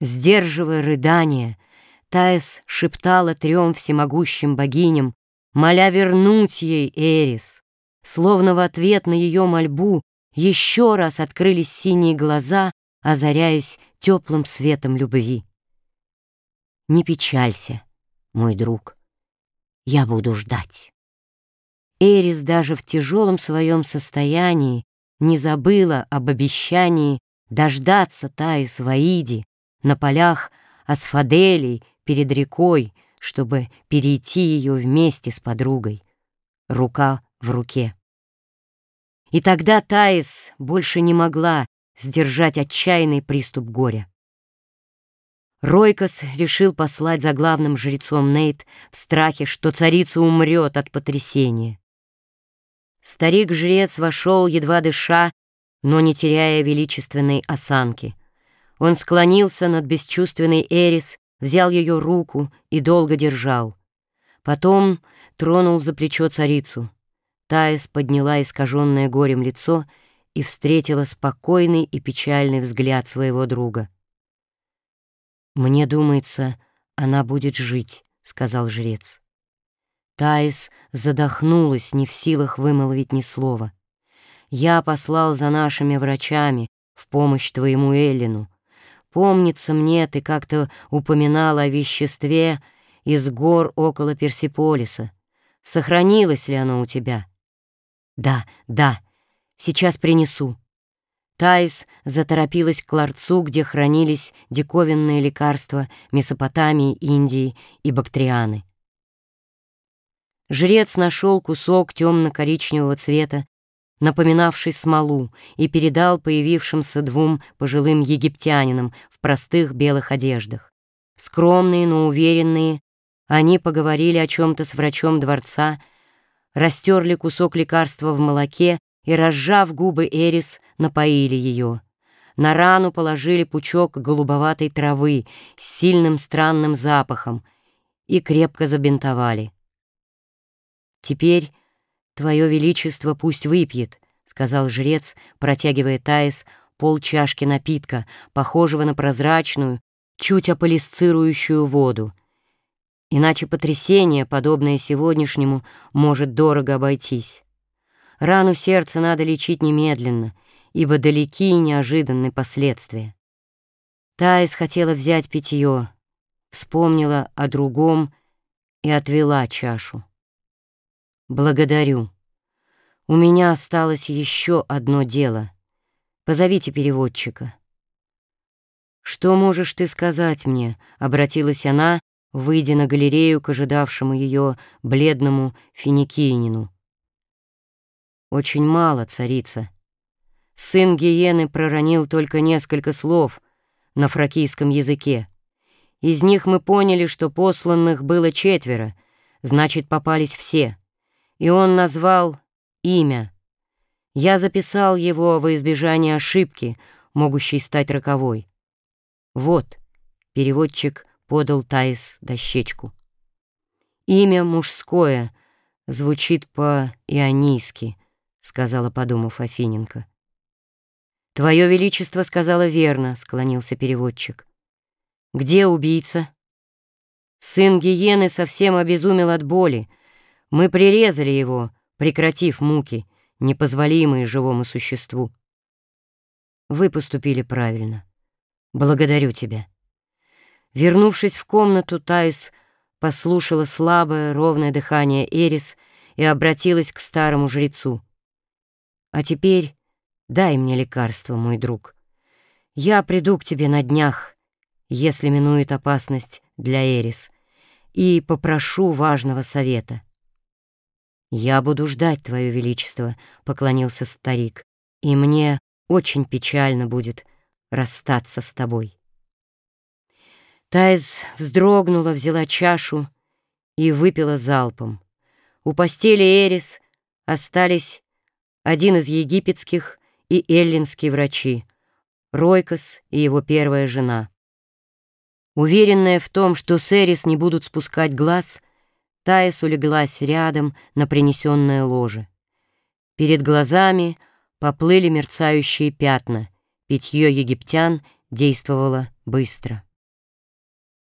Сдерживая рыдание, Таис шептала трем всемогущим богиням, моля вернуть ей Эрис. Словно в ответ на ее мольбу еще раз открылись синие глаза, озаряясь теплым светом любви. Не печалься, мой друг, я буду ждать. Эрис даже в тяжелом своем состоянии не забыла об обещании дождаться Таис в Аиде на полях асфаделей перед рекой, чтобы перейти ее вместе с подругой, рука в руке. И тогда Таис больше не могла сдержать отчаянный приступ горя. Ройкос решил послать за главным жрецом Нейт в страхе, что царица умрет от потрясения. Старик-жрец вошел, едва дыша, но не теряя величественной осанки. Он склонился над бесчувственной Эрис, взял ее руку и долго держал. Потом тронул за плечо царицу. Таис подняла искаженное горем лицо и встретила спокойный и печальный взгляд своего друга. «Мне думается, она будет жить», — сказал жрец. Таис задохнулась, не в силах вымолвить ни слова. «Я послал за нашими врачами в помощь твоему Эллину. Помнится мне, ты как-то упоминала о веществе из гор около Персиполиса. Сохранилось ли оно у тебя?» «Да, да, сейчас принесу». Таис заторопилась к ларцу, где хранились диковинные лекарства Месопотамии, Индии и Бактрианы. Жрец нашел кусок темно-коричневого цвета, напоминавший смолу, и передал появившимся двум пожилым египтянинам в простых белых одеждах. Скромные, но уверенные, они поговорили о чем-то с врачом дворца, растерли кусок лекарства в молоке и, разжав губы Эрис, напоили ее. На рану положили пучок голубоватой травы с сильным странным запахом и крепко забинтовали. «Теперь твое величество пусть выпьет», — сказал жрец, протягивая Таис полчашки напитка, похожего на прозрачную, чуть аполисцирующую воду. Иначе потрясение, подобное сегодняшнему, может дорого обойтись. Рану сердца надо лечить немедленно, ибо далеки и неожиданны последствия. Таис хотела взять питье, вспомнила о другом и отвела чашу. «Благодарю. У меня осталось еще одно дело. Позовите переводчика». «Что можешь ты сказать мне?» — обратилась она, выйдя на галерею к ожидавшему ее бледному финикиянину. «Очень мало, царица. Сын Гиены проронил только несколько слов на фракийском языке. Из них мы поняли, что посланных было четверо, значит, попались все» и он назвал имя. Я записал его во избежание ошибки, могущей стать роковой. Вот, переводчик подал Таис дощечку. Имя мужское звучит по-ионийски, сказала, подумав Афиненко. «Твое Величество сказала верно», — склонился переводчик. «Где убийца?» Сын Гиены совсем обезумел от боли, мы прирезали его, прекратив муки, непозволимые живому существу. Вы поступили правильно. Благодарю тебя. Вернувшись в комнату, Таис послушала слабое, ровное дыхание Эрис и обратилась к старому жрецу. «А теперь дай мне лекарство, мой друг. Я приду к тебе на днях, если минует опасность для Эрис, и попрошу важного совета». «Я буду ждать, Твое Величество», — поклонился старик, «и мне очень печально будет расстаться с тобой». Тайз вздрогнула, взяла чашу и выпила залпом. У постели Эрис остались один из египетских и эллинские врачи, Ройкос и его первая жена. Уверенная в том, что с Эрис не будут спускать глаз, Таис улеглась рядом на принесенное ложе. Перед глазами поплыли мерцающие пятна, питье египтян действовала быстро.